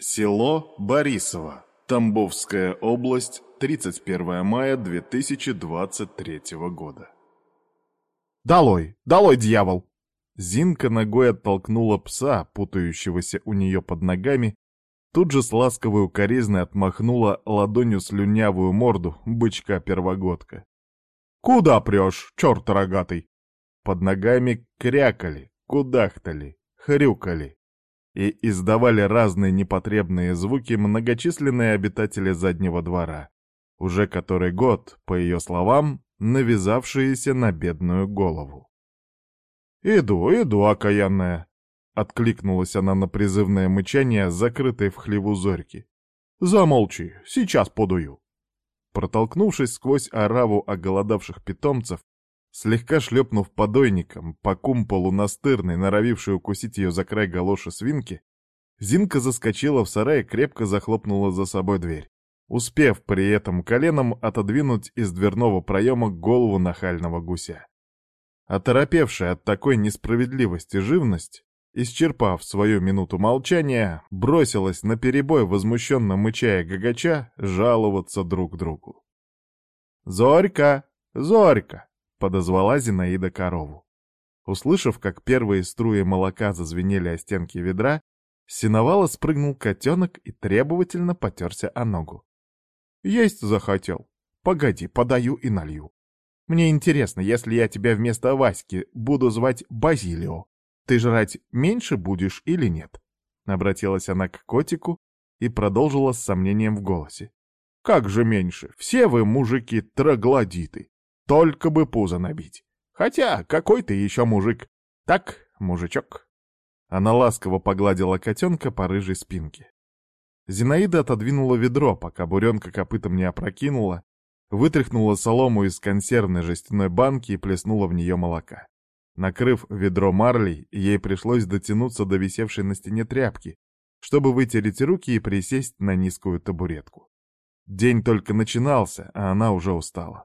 Село Борисово, Тамбовская область, 31 мая 2023 года. «Долой! Долой, дьявол!» Зинка ногой оттолкнула пса, путающегося у нее под ногами, тут же с ласковой укоризной отмахнула ладонью слюнявую морду бычка-первогодка. «Куда прешь, черт рогатый?» Под ногами крякали, кудахтали, хрюкали и издавали разные непотребные звуки многочисленные обитатели заднего двора, уже который год, по ее словам, навязавшиеся на бедную голову. «Иду, иду, окаянная!» — откликнулась она на призывное мычание, закрытой в хлеву зорьки. «Замолчи, сейчас подую!» Протолкнувшись сквозь ораву оголодавших питомцев, Слегка шлепнув подойником по кумполу настырной, норовившей укусить ее за край галоши свинки, Зинка заскочила в сарай и крепко захлопнула за собой дверь, успев при этом коленом отодвинуть из дверного проема голову нахального гуся. Оторопевшая от такой несправедливости живность, исчерпав свою минуту молчания, бросилась на перебой, возмущенно мычая гагача, жаловаться друг другу. «Зорька! Зорька! — подозвала Зинаида корову. Услышав, как первые струи молока зазвенели о стенки ведра, с спрыгнул котенок и требовательно потерся о ногу. «Есть захотел. Погоди, подаю и налью. Мне интересно, если я тебя вместо Васьки буду звать Базилио, ты жрать меньше будешь или нет?» Обратилась она к котику и продолжила с сомнением в голосе. «Как же меньше? Все вы, мужики, троглодиты. Только бы пузо набить. Хотя, какой ты еще мужик? Так, мужичок. Она ласково погладила котенка по рыжей спинке. Зинаида отодвинула ведро, пока буренка копытом не опрокинула, вытряхнула солому из консервной жестяной банки и плеснула в нее молока. Накрыв ведро марлей, ей пришлось дотянуться до висевшей на стене тряпки, чтобы вытереть руки и присесть на низкую табуретку. День только начинался, а она уже устала.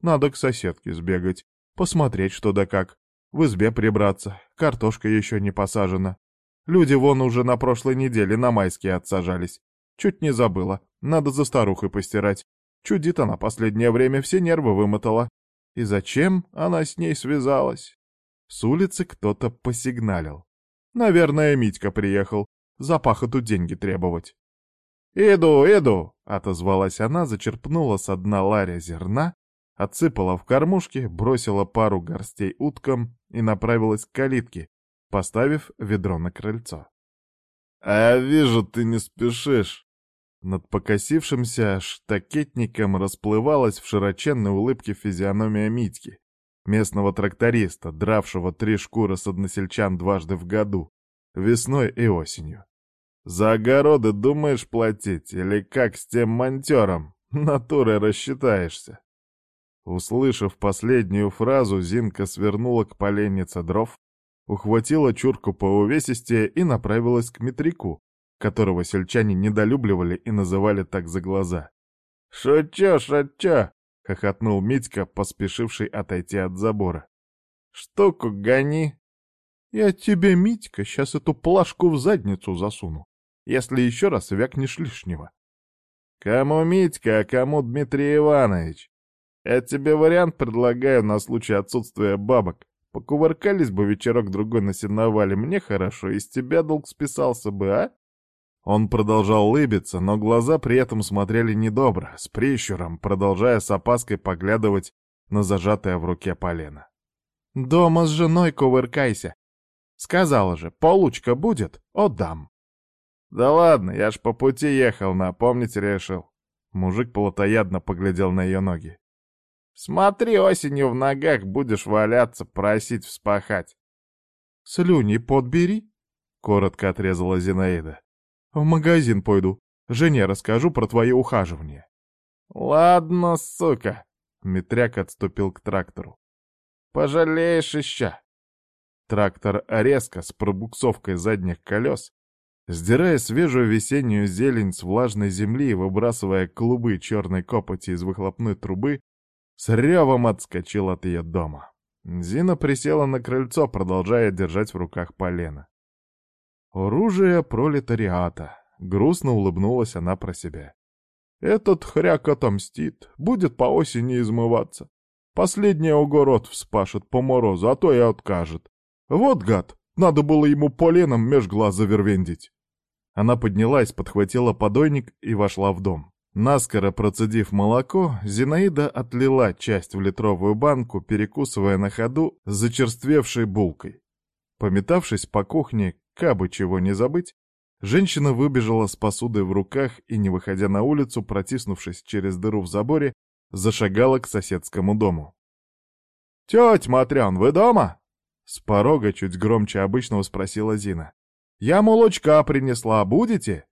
Надо к соседке сбегать, посмотреть что да как. В избе прибраться, картошка еще не посажена. Люди вон уже на прошлой неделе на майские отсажались. Чуть не забыла, надо за старухой постирать. Чудит она последнее время, все нервы вымотала. И зачем она с ней связалась? С улицы кто-то посигналил. Наверное, Митька приехал. За пахоту деньги требовать. «Иду, иду!» — отозвалась она, зачерпнула с дна ларя зерна отсыпала в кормушки, бросила пару горстей уткам и направилась к калитке, поставив ведро на крыльцо. «А вижу, ты не спешишь!» Над покосившимся штакетником расплывалась в широченной улыбке физиономия Митьки, местного тракториста, дравшего три шкуры с односельчан дважды в году, весной и осенью. «За огороды думаешь платить, или как с тем монтером? Натурой рассчитаешься?» Услышав последнюю фразу, Зинка свернула к поленнице дров, ухватила чурку по увесистее и направилась к метрику, которого сельчане недолюбливали и называли так за глаза. «Шучу, шучу!» — хохотнул Митька, поспешивший отойти от забора. «Штуку гони!» «Я тебе, Митька, сейчас эту плашку в задницу засуну, если еще раз вякнешь лишнего». «Кому Митька, а кому Дмитрий Иванович?» Я тебе вариант предлагаю на случай отсутствия бабок. Покувыркались бы вечерок-другой на сеновале, мне хорошо, из тебя долг списался бы, а?» Он продолжал улыбиться, но глаза при этом смотрели недобро, с прищуром, продолжая с опаской поглядывать на зажатое в руке полено. «Дома с женой кувыркайся. Сказала же, получка будет, отдам». «Да ладно, я ж по пути ехал, напомнить решил». Мужик плотоядно поглядел на ее ноги. Смотри, осенью в ногах будешь валяться, просить вспахать. Слюни подбери, — коротко отрезала Зинаида. В магазин пойду. Жене расскажу про твое ухаживание. Ладно, сука. Метряк отступил к трактору. Пожалеешь еще. Трактор резко, с пробуксовкой задних колес, сдирая свежую весеннюю зелень с влажной земли и выбрасывая клубы черной копоти из выхлопной трубы, с ревом отскочил от ее дома. Зина присела на крыльцо, продолжая держать в руках полено. Оружие пролетариата. Грустно улыбнулась она про себя. Этот хряк отомстит, будет по осени измываться. Последний огород вспашет по морозу, а то и откажет. Вот гад, надо было ему поленом меж глаз завервендить. Она поднялась, подхватила подойник и вошла в дом. Наскоро процедив молоко, Зинаида отлила часть в литровую банку, перекусывая на ходу зачерствевшей булкой. Пометавшись по кухне, кабы чего не забыть, женщина выбежала с посудой в руках и, не выходя на улицу, протиснувшись через дыру в заборе, зашагала к соседскому дому. «Тетя Матрян, вы дома?» С порога чуть громче обычного спросила Зина. «Я молочка принесла, будете?»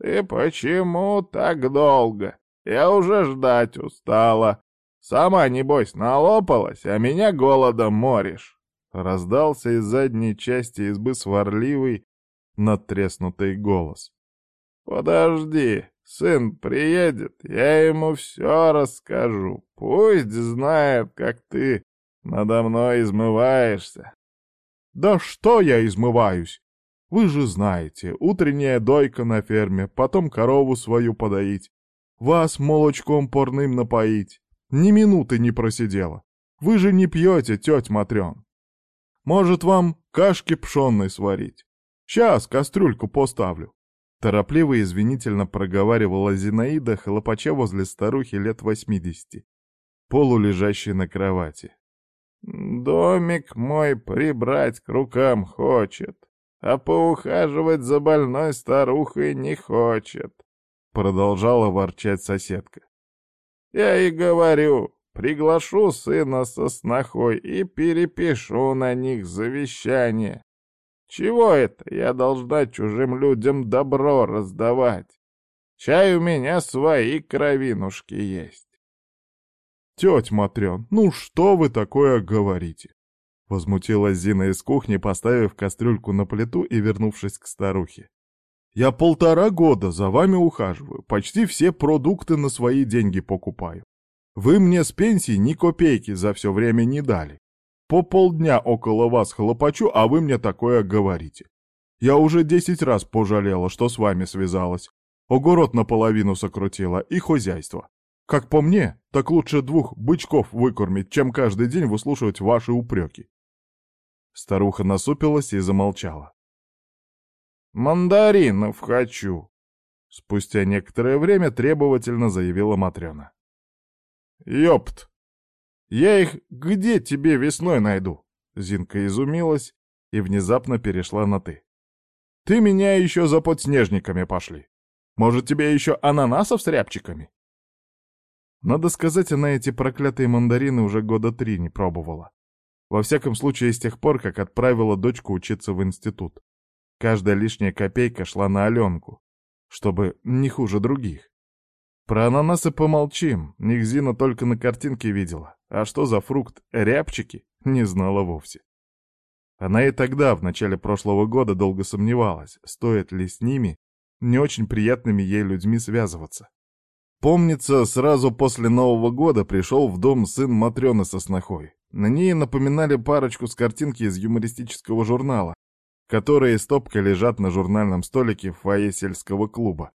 «Ты почему так долго? Я уже ждать устала. Сама, небось, налопалась, а меня голодом моришь!» Раздался из задней части избы сварливый, надтреснутый голос. «Подожди, сын приедет, я ему все расскажу. Пусть знает, как ты надо мной измываешься». «Да что я измываюсь? Вы же знаете, утренняя дойка на ферме, потом корову свою подоить, вас молочком порным напоить. Ни минуты не просидела. Вы же не пьете, тетя Матрен. Может, вам кашки пшенной сварить? Сейчас кастрюльку поставлю. Торопливо и извинительно проговаривала Зинаида, хлопача возле старухи лет восьмидесяти, полулежащей на кровати. «Домик мой прибрать к рукам хочет а поухаживать за больной старухой не хочет», — продолжала ворчать соседка. «Я и говорю, приглашу сына со снохой и перепишу на них завещание. Чего это я должна чужим людям добро раздавать? Чай у меня свои кровинушки есть». «Тетя Матрен, ну что вы такое говорите? Возмутилась Зина из кухни, поставив кастрюльку на плиту и вернувшись к старухе. «Я полтора года за вами ухаживаю, почти все продукты на свои деньги покупаю. Вы мне с пенсии ни копейки за все время не дали. По полдня около вас хлопочу, а вы мне такое говорите. Я уже десять раз пожалела, что с вами связалась. Огород наполовину сокрутила и хозяйство. Как по мне, так лучше двух бычков выкормить, чем каждый день выслушивать ваши упреки. Старуха насупилась и замолчала. «Мандаринов хочу!» Спустя некоторое время требовательно заявила Матрена. «Ёпт! Я их где тебе весной найду?» Зинка изумилась и внезапно перешла на «ты». «Ты меня еще за подснежниками пошли. Может, тебе еще ананасов с рябчиками?» Надо сказать, она эти проклятые мандарины уже года три не пробовала. Во всяком случае, с тех пор, как отправила дочку учиться в институт. Каждая лишняя копейка шла на Аленку, чтобы не хуже других. Про ананасы помолчим, их Зина только на картинке видела, а что за фрукт, рябчики, не знала вовсе. Она и тогда, в начале прошлого года, долго сомневалась, стоит ли с ними, не очень приятными ей людьми связываться. Помнится, сразу после Нового года пришел в дом сын Матрёны со снохой. На ней напоминали парочку с картинки из юмористического журнала, которые стопкой лежат на журнальном столике в фойе сельского клуба.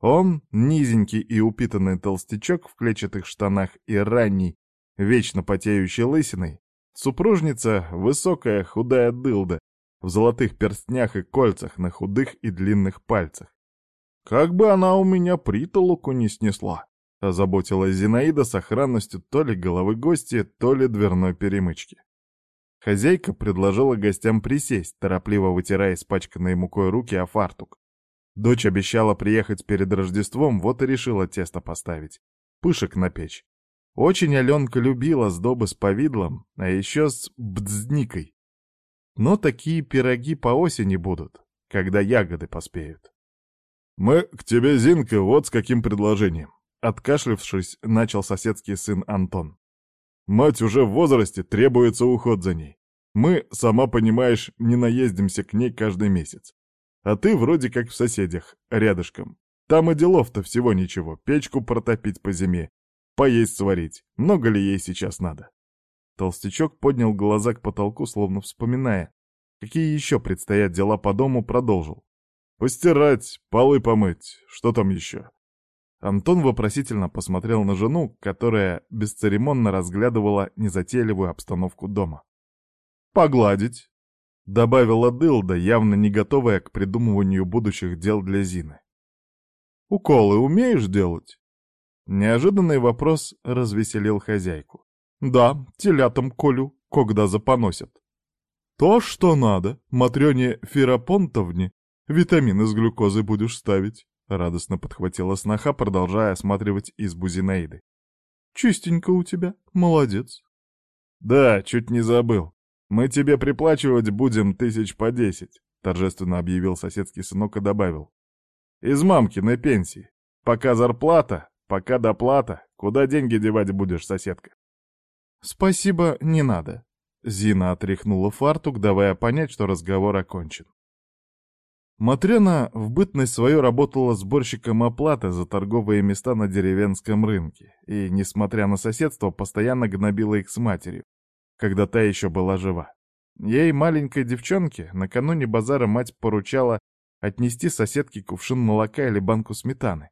Он, низенький и упитанный толстячок в клетчатых штанах и ранний, вечно потеющий лысиной, супружница, высокая худая дылда, в золотых перстнях и кольцах на худых и длинных пальцах. Как бы она у меня притолоку не снесла. Озаботилась Зинаида с охранностью то ли головы гостя, то ли дверной перемычки. Хозяйка предложила гостям присесть, торопливо вытирая испачканные мукой руки о фартук. Дочь обещала приехать перед Рождеством, вот и решила тесто поставить. Пышек на печь. Очень Аленка любила сдобы с повидлом, а еще с бдзникой. Но такие пироги по осени будут, когда ягоды поспеют. «Мы к тебе, Зинка, вот с каким предложением. Откашлившись, начал соседский сын Антон. «Мать уже в возрасте, требуется уход за ней. Мы, сама понимаешь, не наездимся к ней каждый месяц. А ты вроде как в соседях, рядышком. Там и делов-то всего ничего, печку протопить по зиме, поесть сварить. Много ли ей сейчас надо?» Толстячок поднял глаза к потолку, словно вспоминая, какие еще предстоят дела по дому, продолжил. Постирать, полы помыть, что там еще? Антон вопросительно посмотрел на жену, которая бесцеремонно разглядывала незатейливую обстановку дома. «Погладить», — добавила Дылда, явно не готовая к придумыванию будущих дел для Зины. «Уколы умеешь делать?» Неожиданный вопрос развеселил хозяйку. «Да, телятам колю, когда запоносят». «То, что надо, Матрёне Ферапонтовне, витамины с глюкозой будешь ставить». — радостно подхватила сноха, продолжая осматривать избу Зинаиды. «Чистенько у тебя, молодец». «Да, чуть не забыл. Мы тебе приплачивать будем тысяч по десять», — торжественно объявил соседский сынок и добавил. «Из мамкиной пенсии. Пока зарплата, пока доплата. Куда деньги девать будешь, соседка?» «Спасибо, не надо». Зина отряхнула фартук, давая понять, что разговор окончен. Матрена в бытность свою работала сборщиком оплаты за торговые места на деревенском рынке и, несмотря на соседство, постоянно гнобила их с матерью, когда та еще была жива. Ей, маленькой девчонке, накануне базара мать поручала отнести соседке кувшин молока или банку сметаны,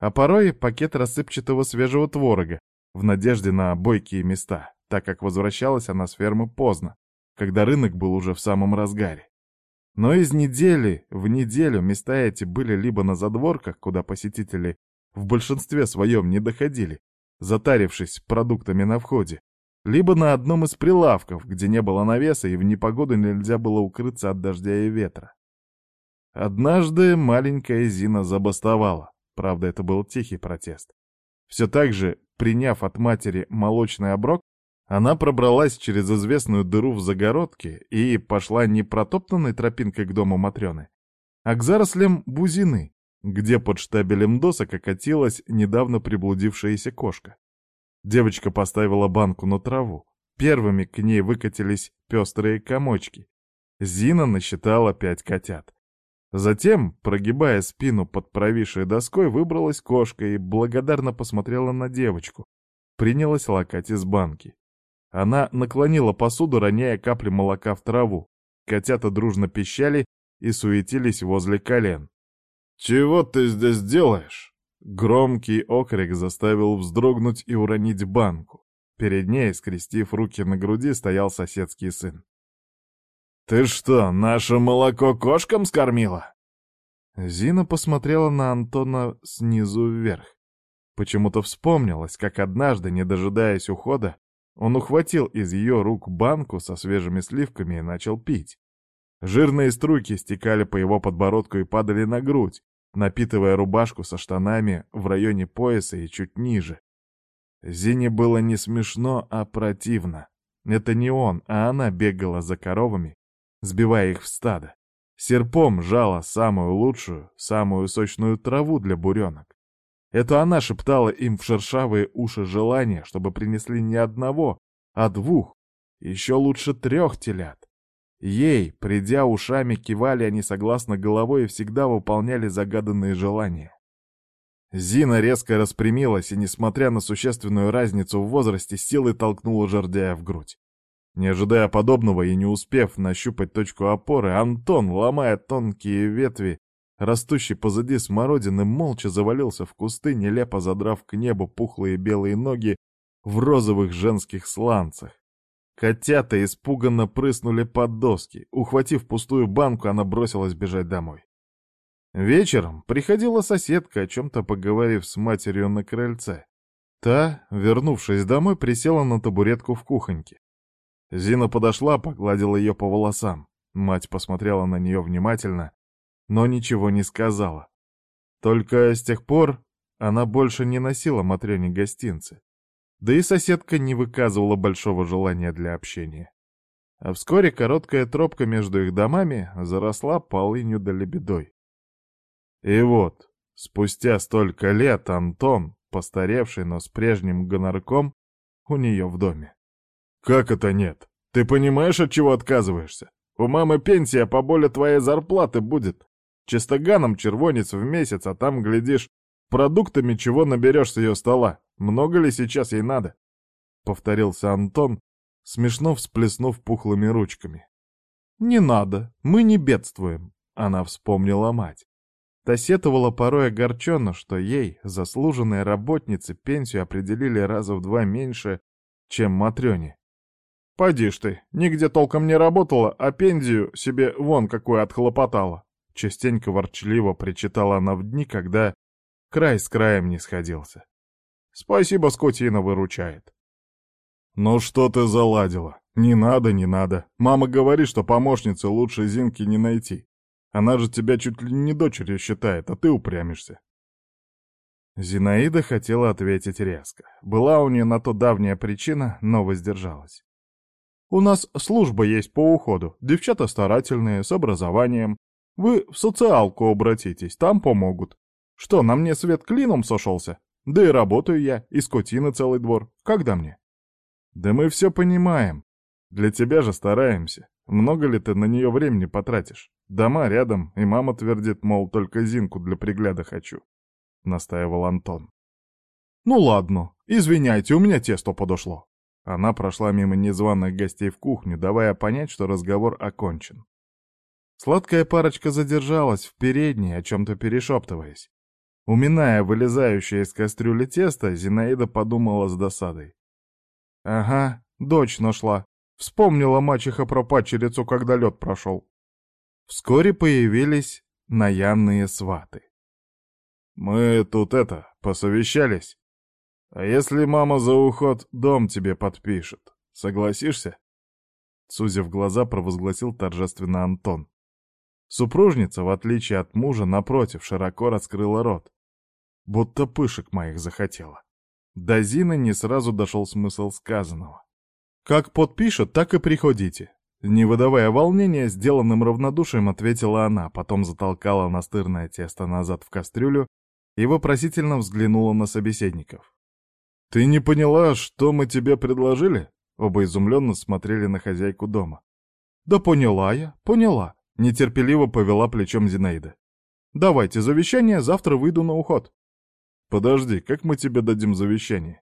а порой пакет рассыпчатого свежего творога в надежде на бойкие места, так как возвращалась она с фермы поздно, когда рынок был уже в самом разгаре. Но из недели в неделю места эти были либо на задворках, куда посетители в большинстве своем не доходили, затарившись продуктами на входе, либо на одном из прилавков, где не было навеса и в непогоду нельзя было укрыться от дождя и ветра. Однажды маленькая Зина забастовала, правда это был тихий протест. Все так же, приняв от матери молочный оброк, она пробралась через известную дыру в загородке и пошла не протоптанной тропинкой к дому Матрёны, а к зарослям бузины, где под штабелем досок окатилась недавно приблудившаяся кошка. Девочка поставила банку на траву. Первыми к ней выкатились пестрые комочки. Зина насчитала пять котят. Затем, прогибая спину под провисшей доской, выбралась кошка и благодарно посмотрела на девочку. Принялась лакать из банки. Она наклонила посуду, роняя капли молока в траву. Котята дружно пищали и суетились возле колен. «Чего ты здесь делаешь?» Громкий окрик заставил вздрогнуть и уронить банку. Перед ней, скрестив руки на груди, стоял соседский сын. «Ты что, наше молоко кошкам скормила?» Зина посмотрела на Антона снизу вверх. Почему-то вспомнилось, как однажды, не дожидаясь ухода, он ухватил из ее рук банку со свежими сливками и начал пить. Жирные струйки стекали по его подбородку и падали на грудь, напитывая рубашку со штанами в районе пояса и чуть ниже. Зине было не смешно, а противно. Это не он, а она бегала за коровами, сбивая их в стадо. Серпом жала самую лучшую, самую сочную траву для буренок. Это она шептала им в шершавые уши желание, чтобы принесли не одного, а двух, еще лучше трех телят. Ей, придя ушами, кивали они согласно головой и всегда выполняли загаданные желания. Зина резко распрямилась и, несмотря на существенную разницу в возрасте, силой толкнула жердяя в грудь. Не ожидая подобного и не успев нащупать точку опоры, Антон, ломая тонкие ветви, Растущий позади смородины молча завалился в кусты, нелепо задрав к небу пухлые белые ноги в розовых женских сланцах. Котята испуганно прыснули под доски. Ухватив пустую банку, она бросилась бежать домой. Вечером приходила соседка, о чем-то поговорив с матерью на крыльце. Та, вернувшись домой, присела на табуретку в кухоньке. Зина подошла, погладила ее по волосам. Мать посмотрела на нее внимательно, но ничего не сказала. Только с тех пор она больше не носила Матрёне гостинцы. Да и соседка не выказывала большого желания для общения. А вскоре короткая тропка между их домами заросла полынью да лебедой. И вот, спустя столько лет Антон, постаревший, но с прежним гонорком, у нее в доме. «Как это нет? Ты понимаешь, от чего отказываешься? У мамы пенсия по более твоей зарплаты будет. Чистоганом червонец в месяц, а там, глядишь, продуктами чего наберешь с ее стола. Много ли сейчас ей надо?» Повторился Антон, смешно всплеснув пухлыми ручками. «Не надо, мы не бедствуем», Она вспомнила мать. Та сетовала порой огорченно, что ей, заслуженные работницы, пенсию определили раза в два меньше, чем Матрёне. «Поди ж ты, нигде толком не работала, а пенсию себе вон какую отхлопотала!» Частенько ворчливо причитала она в дни, когда край с краем не сходился. «Спасибо, скотина выручает!» «Ну что ты заладила? Не надо, не надо. Мама говорит, что помощницы лучше Зинки не найти. Она же тебя чуть ли не дочерью считает, а ты упрямишься. Зинаида хотела ответить резко. Была у нее на то давняя причина, но воздержалась. «У нас служба есть по уходу. Девчата старательные, с образованием. Вы в социалку обратитесь, там помогут. Что, на мне свет клином сошелся? Да и работаю я, и скотина целый двор. Когда мне?» «Да мы все понимаем. Для тебя же стараемся. Много ли ты на нее времени потратишь? Дома рядом, и мама твердит, мол, только Зинку для пригляда хочу. Настаивал Антон. Ну ладно, извиняйте, у меня тесто подошло. Она прошла мимо незваных гостей в кухню, давая понять, что разговор окончен. Сладкая парочка задержалась в передней, о чем-то перешептываясь. Уминая вылезающее из кастрюли тесто, Зинаида подумала с досадой. «Ага, дочь нашла. Вспомнила мачеха про падчерицу, когда лед прошел. Вскоре появились наянные сваты. «Мы тут это, посовещались. А если мама за уход дом тебе подпишет, согласишься?» Сузив глаза, провозгласил торжественно Антон. Супружница, в отличие от мужа, напротив, широко раскрыла рот. Будто пышек моих захотела. До Зины не сразу дошел смысл сказанного. «Как подпишет, так и приходите». Не выдавая волнения, сделанным равнодушием ответила она, потом затолкала настырное тесто назад в кастрюлю и вопросительно взглянула на собеседников. «Ты не поняла, что мы тебе предложили?» Оба изумленно смотрели на хозяйку дома. «Да поняла я, поняла», — нетерпеливо повела плечом Зинаида. «Давайте завещание, завтра выйду на уход». «Подожди, как мы тебе дадим завещание?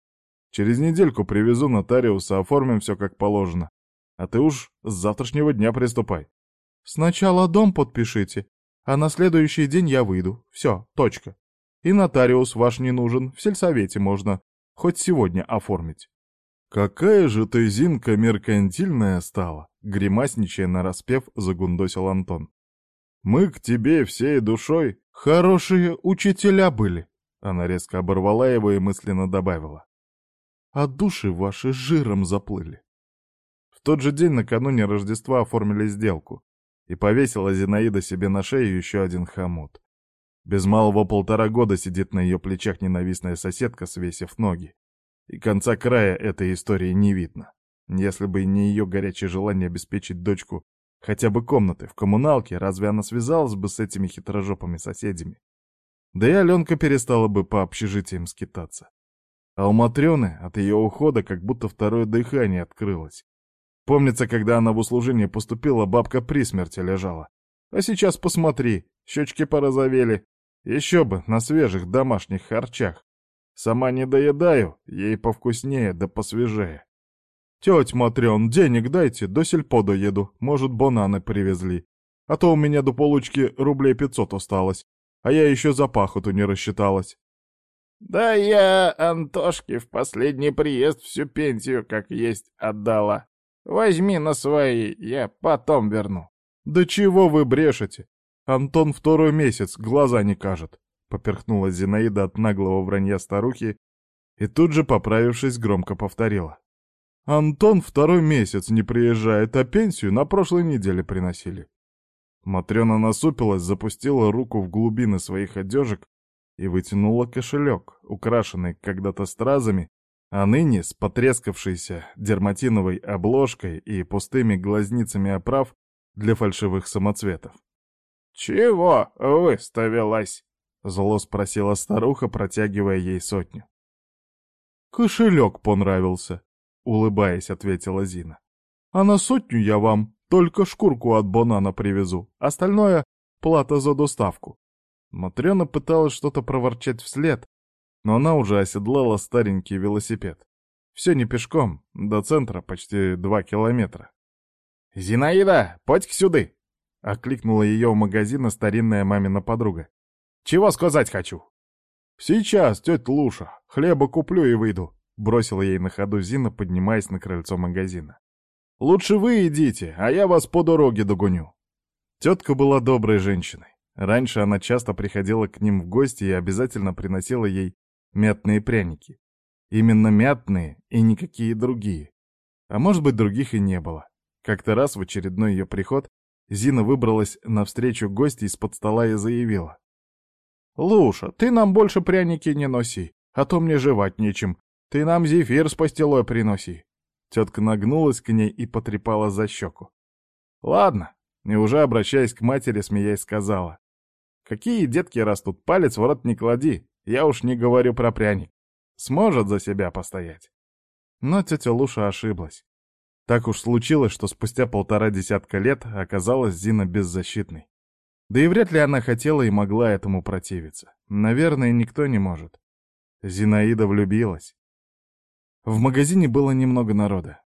Через недельку привезу нотариуса, оформим все как положено. А ты уж с завтрашнего дня приступай. Сначала дом подпишите, а на следующий день я выйду. Все, точка. И нотариус ваш не нужен, в сельсовете можно. Хоть сегодня оформить. Какая же ты, Зинка, меркантильная стала, гримасничая нараспев, загундосил Антон. Мы к тебе всей душой хорошие учителя были. Она резко оборвала его и мысленно добавила а души ваши жиром заплыли. В тот же день накануне Рождества оформили сделку, и повесила Зинаида себе на шею еще один хомут. Без малого полтора года сидит на ее плечах ненавистная соседка, свесив ноги. И конца края этой истории не видно. Если бы не ее горячее желание обеспечить дочку хотя бы комнаты в коммуналке, разве она связалась бы с этими хитрожопыми соседями? Да и Аленка перестала бы по общежитиям скитаться. А у Матрёны от ее ухода как будто второе дыхание открылось. Помнится, когда она в услужение поступила, бабка при смерти лежала. А сейчас посмотри, щечки порозовели. Еще бы, на свежих домашних харчах. Сама не доедаю, ей повкуснее да посвежее. Теть Матрён, денег дайте, до сельпо доеду, может, бананы привезли. А то у меня до получки рублей пятьсот осталось, а я еще за пахоту не рассчиталась. Да я Антошке в последний приезд всю пенсию как есть отдала. Возьми на свои, я потом верну. Да чего вы брешете? Антон второй месяц глаза не кажет. Поперхнула Зинаида от наглого вранья старухи и тут же, поправившись, громко повторила. Антон второй месяц не приезжает, а пенсию на прошлой неделе приносили. Матрена насупилась, запустила руку в глубины своих одежек и вытянула кошелек, украшенный когда-то стразами, а ныне с потрескавшейся дерматиновой обложкой и пустыми глазницами оправ для фальшивых самоцветов. «Чего выставилась?» — зло спросила старуха, протягивая ей сотню. «Кошелек понравился», — улыбаясь, ответила Зина. «А на сотню я вам только шкурку от банана привезу, остальное — плата за доставку. Матрена пыталась что-то проворчать вслед, но она уже оседлала старенький велосипед. Все не пешком, до центра почти два километра. «Зинаида, подь к сюды!» — окликнула ее у магазина старинная мамина подруга. «Чего сказать хочу?» «Сейчас, тетя Луша, хлеба куплю и выйду», — бросила ей на ходу Зина, поднимаясь на крыльцо магазина. «Лучше вы идите, а я вас по дороге догоню». Тетка была доброй женщиной. Раньше она часто приходила к ним в гости и обязательно приносила ей мятные пряники. Именно мятные и никакие другие. А может быть, других и не было. Как-то раз в очередной ее приход Зина выбралась навстречу гости из-под стола и заявила. «Луша, ты нам больше пряники не носи, а то мне жевать нечем. Ты нам зефир с пастилой приноси». Тетка нагнулась к ней и потрепала за щеку. «Ладно», и уже обращаясь к матери, смеясь, сказала. «Какие детки растут, палец в рот не клади, я уж не говорю про пряник. Сможет за себя постоять». Но тетя Луша ошиблась. Так уж случилось, что спустя полтора десятка лет оказалась Зина беззащитной. Да и вряд ли она хотела и могла этому противиться. Наверное, никто не может. Зинаида влюбилась. В магазине было немного народа.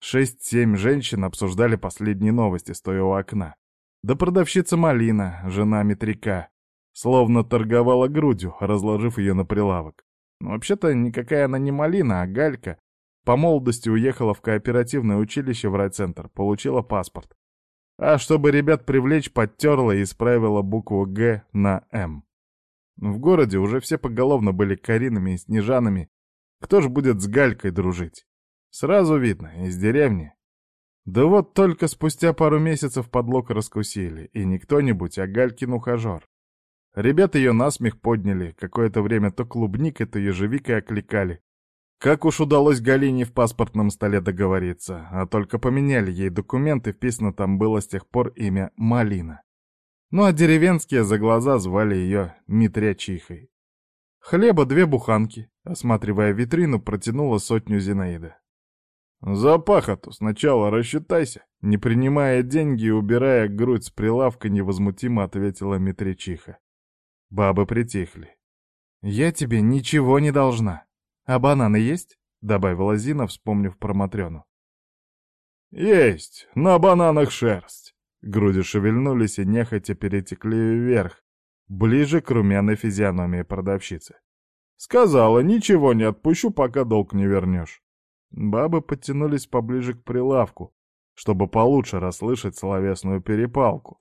Шесть-семь женщин обсуждали последние новости, стоя у окна. Да продавщица Малина, жена Метрика, словно торговала грудью, разложив ее на прилавок. Но вообще-то никакая она не Малина, а Галька, по молодости уехала в кооперативное училище в райцентр, получила паспорт. А чтобы ребят привлечь, подтерла и исправила букву «Г» на «М». В городе уже все поголовно были Каринами и Снежанами. Кто ж будет с Галькой дружить? Сразу видно, из деревни. Да вот только спустя пару месяцев подлог раскусили, и не кто-нибудь, а Галькин ухажер. Ребята ее насмех подняли, какое-то время то клубникой, то ежевикой окликали, как уж удалось Галине в паспортном столе договориться, а только поменяли ей документы, вписано там было с тех пор имя Малина. Ну а деревенские за глаза звали ее Митрячихой. Хлеба две буханки, осматривая витрину, протянула сотню Зинаида. «За пахоту сначала рассчитайся», не принимая деньги и убирая грудь с прилавка, невозмутимо ответила Митрячиха. Бабы притихли. «Я тебе ничего не должна», «А бананы есть?» — добавила Зина, вспомнив про Матрёну. «Есть! На бананах шерсть!» Груди шевельнулись и нехотя перетекли вверх, ближе к румяной физиономии продавщицы. «Сказала, ничего не отпущу, пока долг не вернешь». Бабы подтянулись поближе к прилавку, чтобы получше расслышать словесную перепалку,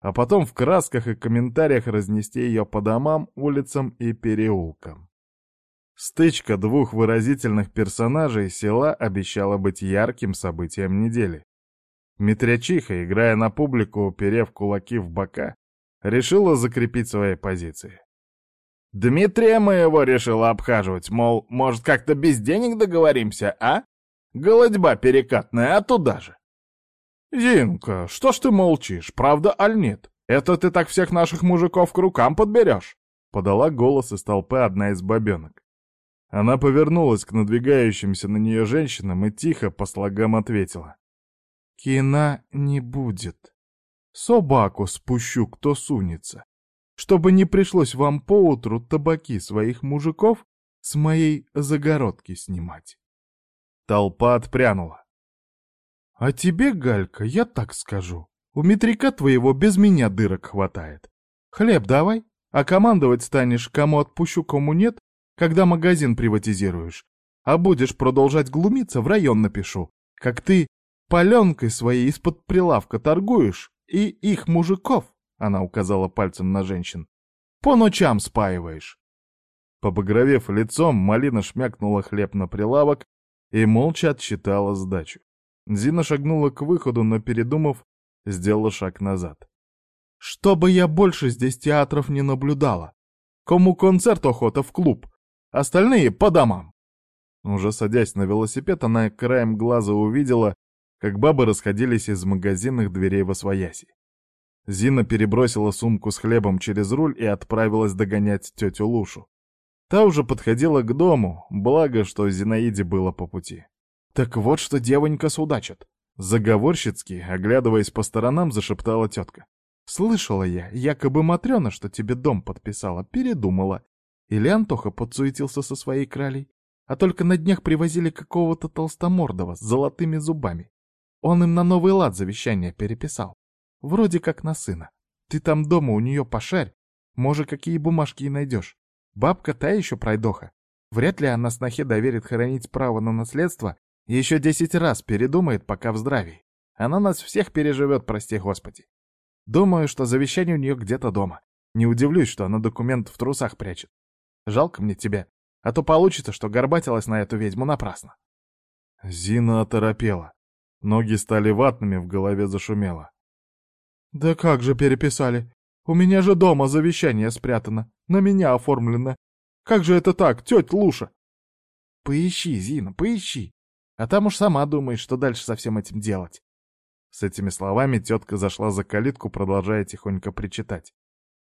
а потом в красках и комментариях разнести ее по домам, улицам и переулкам. Стычка двух выразительных персонажей села обещала быть ярким событием недели. Митрячиха, играя на публику, уперев кулаки в бока, решила закрепить свои позиции. «Дмитрия моего решила обхаживать, мол, может, как-то без денег договоримся, а? Голодьба перекатная, а туда же!» «Зинка, что ж ты молчишь, правда аль нет? Это ты так всех наших мужиков к рукам подберешь?» Подала голос из толпы одна из бабенок. Она повернулась к надвигающимся на нее женщинам и тихо по слогам ответила. «Кина не будет. Собаку спущу, кто сунется. Чтобы не пришлось вам поутру табаки своих мужиков с моей загородки снимать». Толпа отпрянула. «А тебе, Галька, я так скажу. У метрика твоего без меня дырок хватает. Хлеб давай, а командовать станешь, кому отпущу, кому нет, когда магазин приватизируешь. А будешь продолжать глумиться, в район напишу. Как ты паленкой своей из-под прилавка торгуешь, и их мужиков, она указала пальцем на женщин, по ночам спаиваешь. Побагровев лицом, Малина шмякнула хлеб на прилавок и молча отсчитала сдачу. Зина шагнула к выходу, но, передумав, сделала шаг назад. «Чтобы я больше здесь театров не наблюдала. Кому концерт охота в клуб, Остальные по домам. Уже садясь на велосипед, она краем глаза увидела, как бабы расходились из магазинных дверей во свояси. Зина перебросила сумку с хлебом через руль и отправилась догонять тетю Лушу. Та уже подходила к дому, благо, что Зинаиде было по пути. «Так вот что девонька судачит!» Заговорщицки, оглядываясь по сторонам, зашептала тетка. «Слышала я, якобы Матрена, что тебе дом подписала, передумала или Антоха подсуетился со своей кралей, а только на днях привозили какого-то толстомордого с золотыми зубами. Он им на новый лад завещание переписал. Вроде как на сына. Ты там дома у нее пошарь. Может, какие бумажки и найдешь. Бабка та еще пройдоха. Вряд ли она снохе доверит хоронить право на наследство и еще десять раз передумает, пока в здравии. Она нас всех переживет, прости господи. Думаю, что завещание у нее где-то дома. Не удивлюсь, что она документ в трусах прячет. Жалко мне тебя, а то получится, что горбатилась на эту ведьму напрасно. Зина оторопела. Ноги стали ватными, в голове зашумело. «Да как же переписали? У меня же дома завещание спрятано, на меня оформлено. Как же это так, тетя Луша?» «Поищи, Зина, поищи. А там уж сама думаешь, что дальше со всем этим делать». С этими словами тетка зашла за калитку, продолжая тихонько причитать.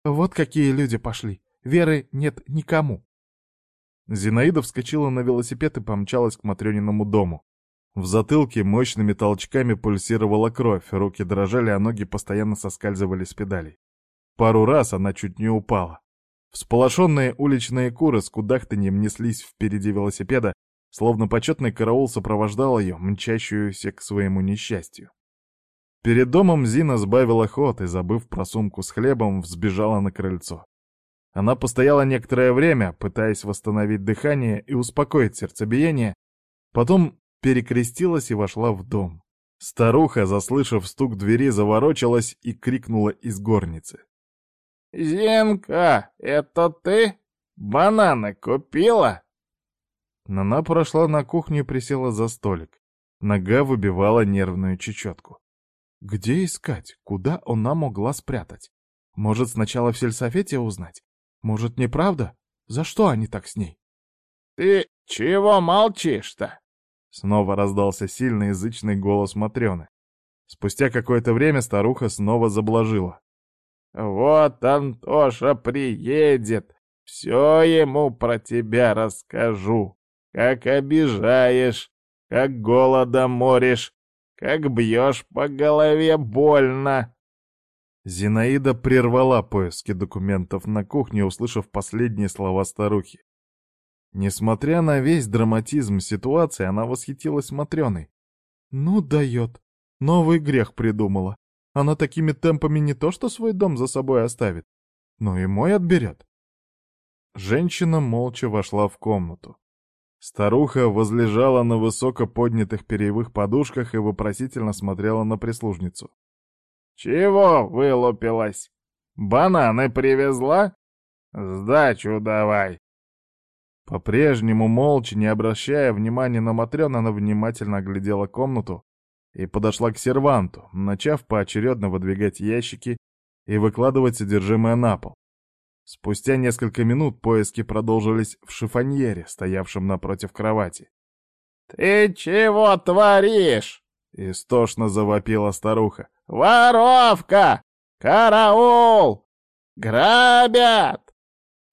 «Вот какие люди пошли. Веры нет никому». Зинаида вскочила на велосипед и помчалась к Матрёниному дому. В затылке мощными толчками пульсировала кровь, руки дрожали, а ноги постоянно соскальзывали с педалей. Пару раз она чуть не упала. Всполошенные уличные куры с кудахтаньем неслись впереди велосипеда, словно почетный караул сопровождал ее, мчащуюся к своему несчастью. Перед домом Зина сбавила ход и, забыв про сумку с хлебом, взбежала на крыльцо. Она постояла некоторое время, пытаясь восстановить дыхание и успокоить сердцебиение, потом перекрестилась и вошла в дом. Старуха, заслышав стук двери, заворочилась и крикнула из горницы. «Зинка, это ты? Бананы купила?» Она прошла на кухню и присела за столик. Нога выбивала нервную чечетку. Где искать? Куда она могла спрятать? Может, сначала в сельсовете узнать? Может, неправда? За что они так с ней? «Ты чего молчишь-то?» Снова раздался сильный язычный голос Матрёны. Спустя какое-то время старуха снова заблажила. «Вот Антоша приедет, все ему про тебя расскажу. Как обижаешь, как голодом моришь, как бьешь по голове больно». Зинаида прервала поиски документов на кухне, услышав последние слова старухи. Несмотря на весь драматизм ситуации, она восхитилась Матрёной. «Ну, дает. Новый грех придумала. Она такими темпами не то что свой дом за собой оставит, но и мой отберет». Женщина молча вошла в комнату. Старуха возлежала на высоко поднятых перьевых подушках и вопросительно смотрела на прислужницу. «Чего вылупилась? Бананы привезла? Сдачу давай!» По-прежнему, молча, не обращая внимания на Матрён, она внимательно оглядела комнату и подошла к серванту, начав поочередно выдвигать ящики и выкладывать содержимое на пол. Спустя несколько минут поиски продолжились в шифоньере, стоявшем напротив кровати. «Ты чего творишь?» — истошно завопила старуха. «Воровка! Караул! Грабят!»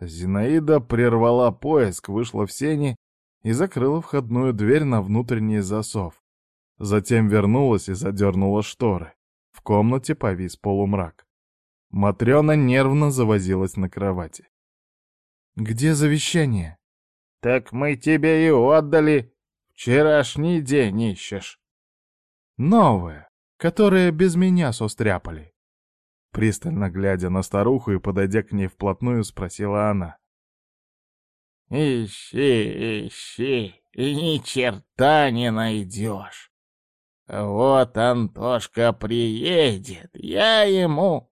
Зинаида прервала поиск, вышла в сени и закрыла входную дверь на внутренний засов. Затем вернулась и задернула шторы. В комнате повис полумрак. Матрена нервно завозилась на кровати. «Где завещание?» «Так мы тебе и отдали. Вчерашний день ищешь». «Новое, которое без меня состряпали». Пристально глядя на старуху и подойдя к ней вплотную, спросила она. «Ищи, ищи, и ни черта не найдешь. Вот Антошка приедет, я ему...»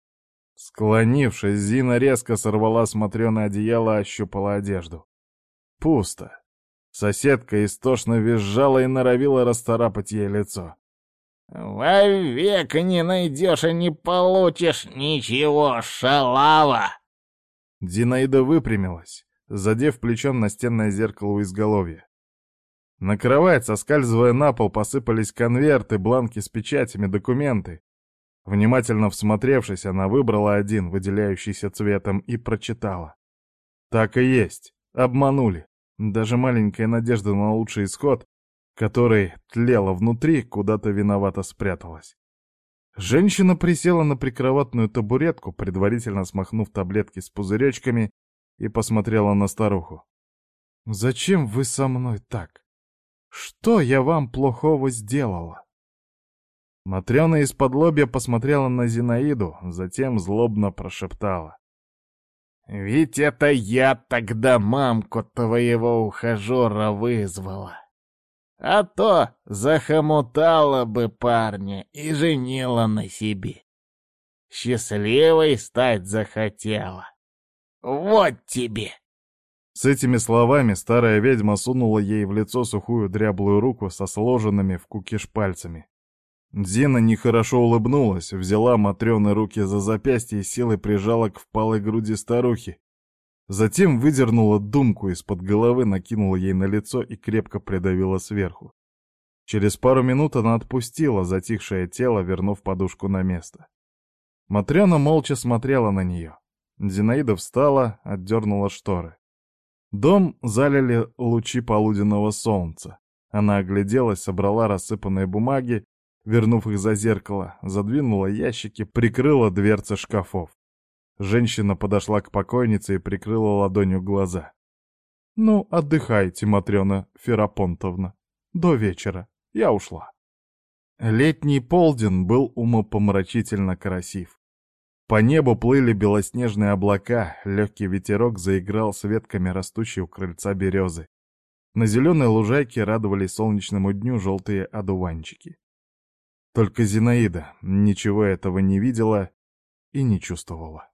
Склонившись, Зина резко сорвала смотрёное одеяло, ощупала одежду. Пусто. Соседка истошно визжала и норовила расторапать ей лицо. «Вовек не найдешь и не получишь ничего, шалава!» Зинаида выпрямилась, задев плечом настенное зеркало у изголовья. На кровать, соскальзывая на пол, посыпались конверты, бланки с печатями, документы. Внимательно всмотревшись, она выбрала один, выделяющийся цветом, и прочитала. Так и есть. Обманули. Даже маленькая надежда на лучший исход которой тлела внутри, куда-то виновато спряталась. Женщина присела на прикроватную табуретку, предварительно смахнув таблетки с пузыречками, и посмотрела на старуху. «Зачем вы со мной так? Что я вам плохого сделала?» Матрена из-под лобья посмотрела на Зинаиду, затем злобно прошептала. «Ведь это я тогда мамку твоего ухажера вызвала. А то захомутала бы парня и женила на себе. Счастливой стать захотела. Вот тебе!» С этими словами старая ведьма сунула ей в лицо сухую дряблую руку со сложенными в кукиш пальцами. Зина нехорошо улыбнулась, взяла Матрёны руки за запястье и силой прижала к впалой груди старухи. Затем выдернула думку из-под головы, накинула ей на лицо и крепко придавила сверху. Через пару минут она отпустила затихшее тело, вернув подушку на место. Матрёна молча смотрела на неё. Зинаида встала, отдернула шторы. Дом залили лучи полуденного солнца. Она огляделась, собрала рассыпанные бумаги, вернув их за зеркало, задвинула ящики, прикрыла дверцы шкафов. Женщина подошла к покойнице и прикрыла ладонью глаза. «Ну, отдыхайте, Матрена Ферапонтовна. До вечера. Я ушла». Летний полдень был умопомрачительно красив. По небу плыли белоснежные облака, легкий ветерок заиграл с ветками растущей у крыльца березы. На зеленой лужайке радовались солнечному дню желтые одуванчики. Только Зинаида ничего этого не видела и не чувствовала.